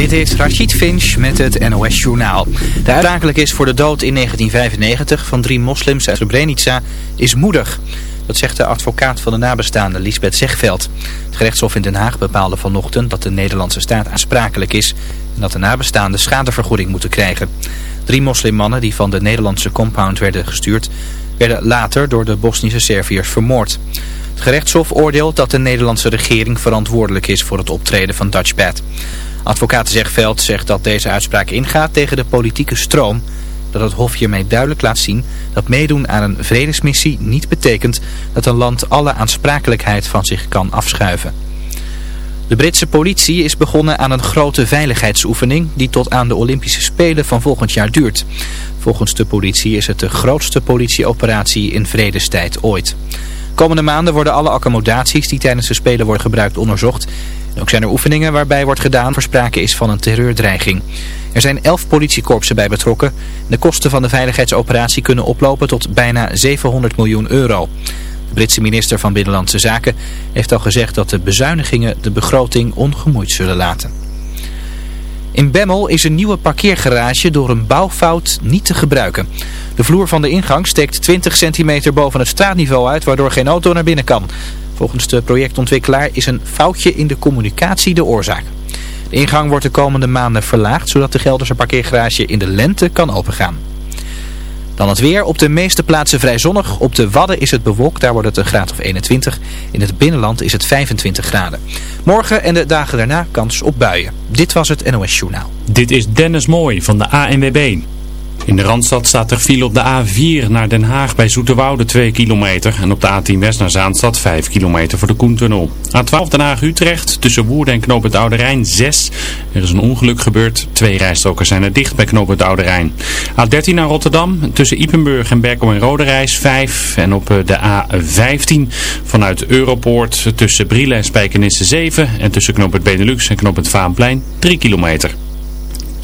Dit is Rachid Finch met het NOS Journaal. De uitdagelijk is voor de dood in 1995 van drie moslims uit Srebrenica is moedig. Dat zegt de advocaat van de nabestaande Lisbeth Zegveld. Het gerechtshof in Den Haag bepaalde vanochtend dat de Nederlandse staat aansprakelijk is... en dat de nabestaanden schadevergoeding moeten krijgen. Drie moslimmannen die van de Nederlandse compound werden gestuurd... werden later door de Bosnische Serviërs vermoord. Het gerechtshof oordeelt dat de Nederlandse regering verantwoordelijk is voor het optreden van Dutchbat. Advocaat Zegveld zegt dat deze uitspraak ingaat tegen de politieke stroom. Dat het Hof hiermee duidelijk laat zien dat meedoen aan een vredesmissie niet betekent dat een land alle aansprakelijkheid van zich kan afschuiven. De Britse politie is begonnen aan een grote veiligheidsoefening die tot aan de Olympische Spelen van volgend jaar duurt. Volgens de politie is het de grootste politieoperatie in vredestijd ooit. Komende maanden worden alle accommodaties die tijdens de Spelen worden gebruikt onderzocht ook zijn er oefeningen waarbij wordt gedaan voor sprake is van een terreurdreiging. Er zijn elf politiekorpsen bij betrokken. De kosten van de veiligheidsoperatie kunnen oplopen tot bijna 700 miljoen euro. De Britse minister van Binnenlandse Zaken heeft al gezegd dat de bezuinigingen de begroting ongemoeid zullen laten. In Bemmel is een nieuwe parkeergarage door een bouwfout niet te gebruiken. De vloer van de ingang steekt 20 centimeter boven het straatniveau uit, waardoor geen auto naar binnen kan. Volgens de projectontwikkelaar is een foutje in de communicatie de oorzaak. De ingang wordt de komende maanden verlaagd, zodat de Gelderse parkeergarage in de lente kan opengaan. Dan het weer. Op de meeste plaatsen vrij zonnig. Op de Wadden is het bewolkt. Daar wordt het een graad of 21. In het binnenland is het 25 graden. Morgen en de dagen daarna kans op buien. Dit was het NOS Journaal. Dit is Dennis Mooi van de ANWB. In de Randstad staat er file op de A4 naar Den Haag bij Zoeterwoude 2 kilometer. En op de A10 West naar Zaanstad 5 kilometer voor de Koentunnel. A12 Den Haag-Utrecht tussen Woerden en Knoop het Oude Rijn 6. Er is een ongeluk gebeurd. Twee rijstroken zijn er dicht bij Knoop het Oude Rijn. A13 naar Rotterdam tussen Ipenburg en Berkel en Roderijs 5. En op eh, de A15 vanuit Europoort tussen Brielen en Spijkenisse 7. En tussen Knoop het Benelux en Knoop het Vaanplein 3 kilometer.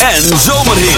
En zomerhits.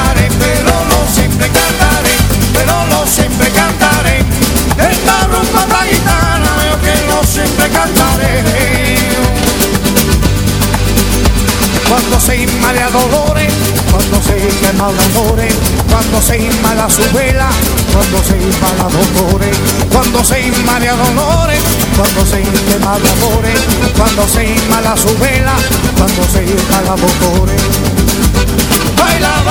Cuando se inmala dolores, cuando se quema amores, cuando se inmala su vela, cuando se inmala dolores, cuando se inmala dolores, cuando se quema amores, cuando se inmala su vela, cuando se dolores. Baila, baila, baila,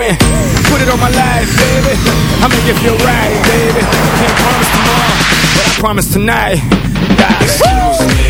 Lindsay Put it on my life, baby. I make it feel right, baby. Can't promise tomorrow, but I promise tonight. Excuse me,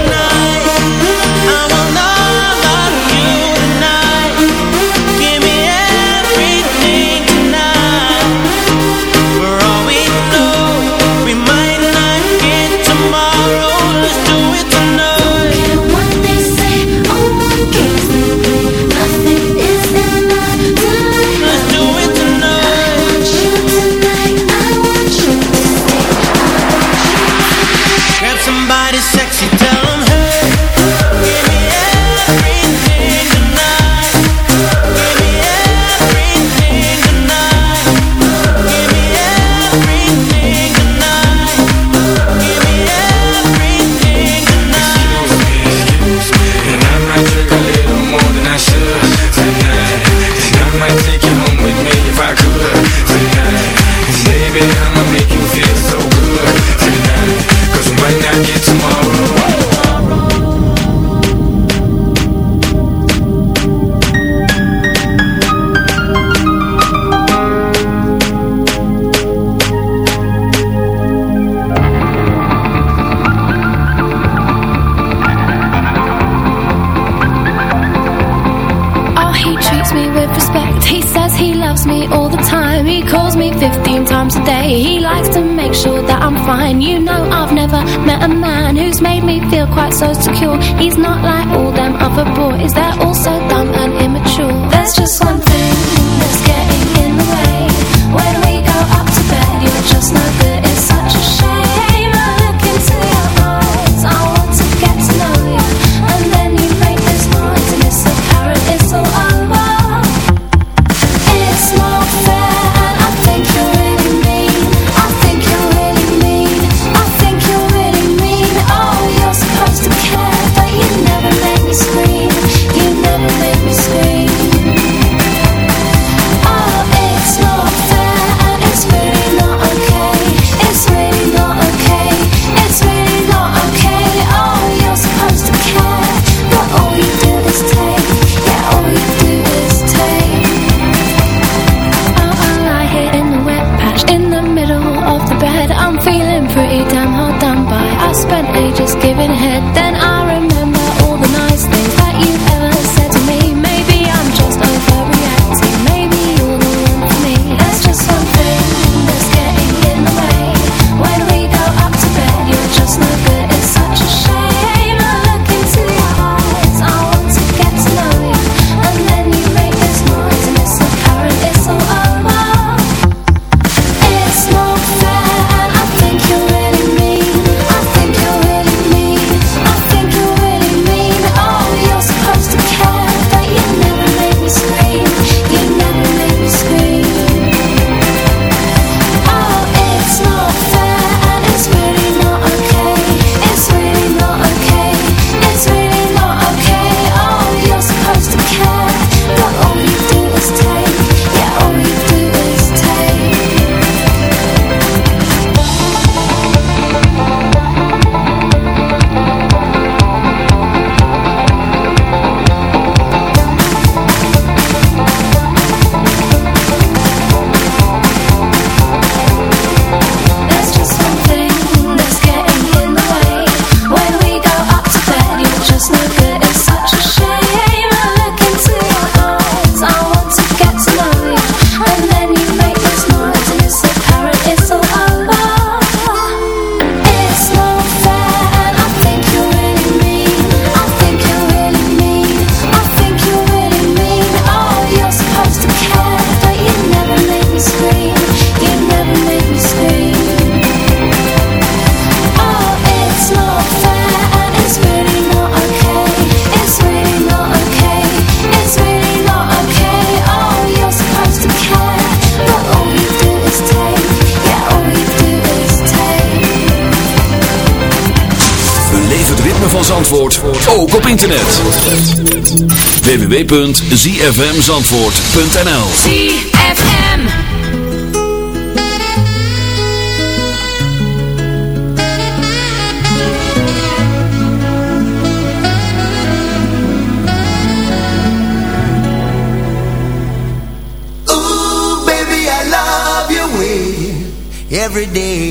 ook op internet. www.zfmzandvoort.nl ZFM Ooh, baby, I love your way eh. Every day.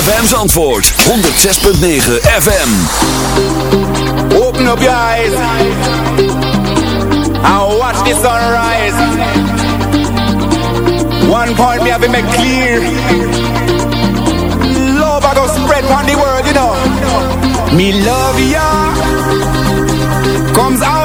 ZFM's antwoord 106.9 FM Open up your eyes. And watch the sunrise. One point me have been made clear. Love I go spread on the world you know. Me love ya. Comes out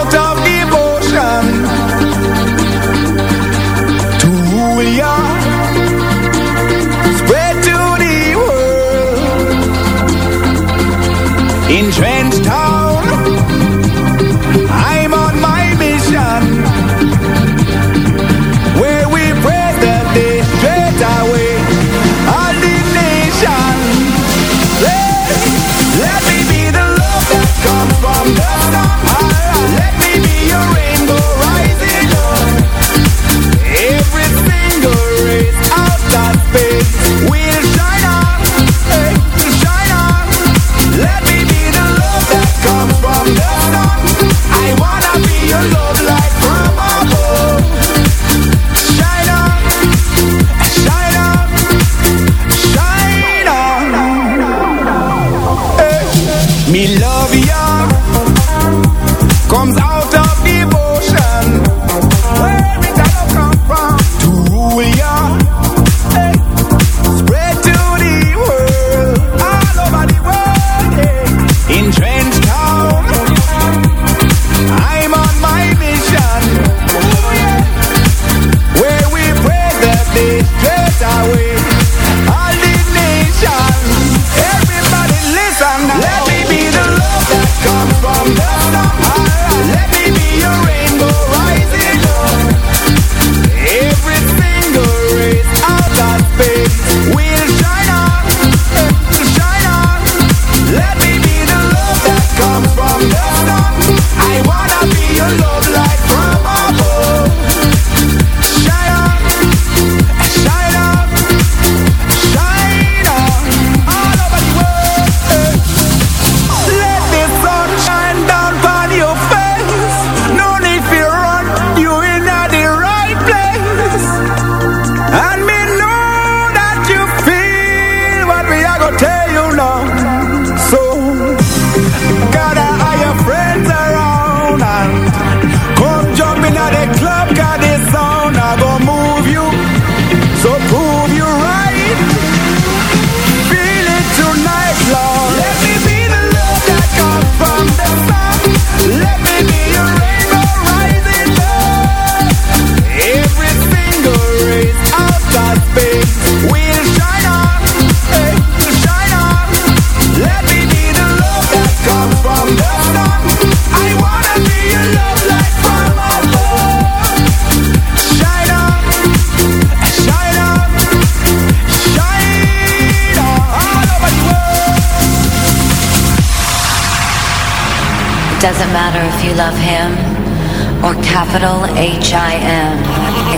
capital H I M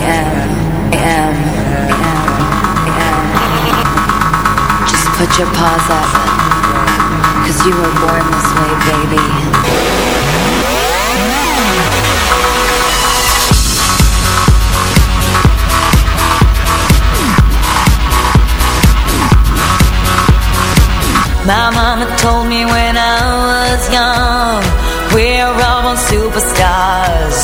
M M M. Just put your paws up, cause you were born this way, baby. My mama told me when I was young, we're all superstars.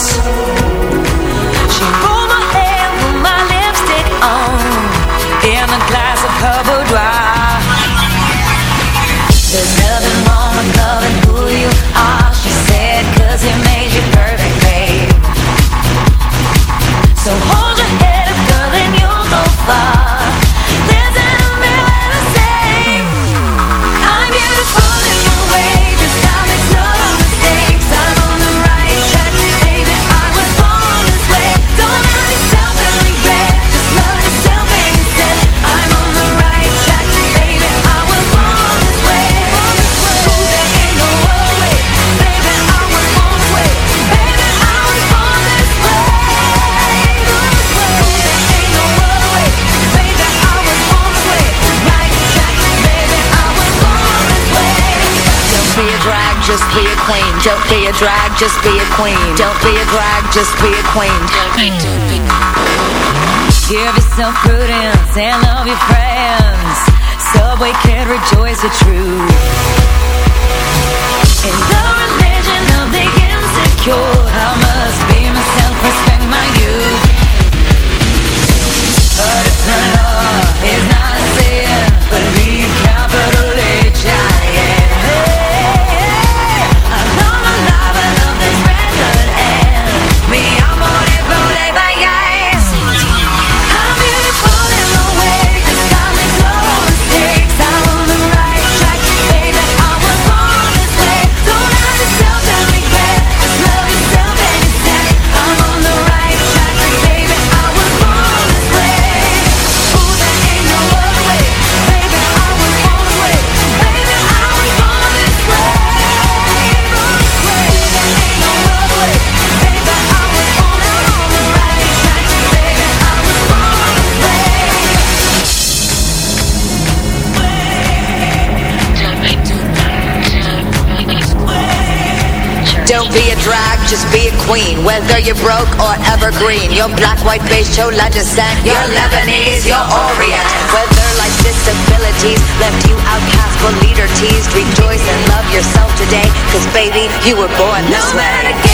just be a queen. Don't be a drag, just be a queen. Don't be a drag. just be a queen. Give yourself prudence and love your friends. So we can rejoice the truth. In the religion of the insecure, I must be myself, respect my youth. But it's not love, it's not queen Whether you're broke or evergreen. Your black, white, beige, chola descent. You're Lebanese, you're Orient. Whether life's disabilities Left you outcast or leader teased Rejoice and love yourself today. Cause baby, you were born this no way.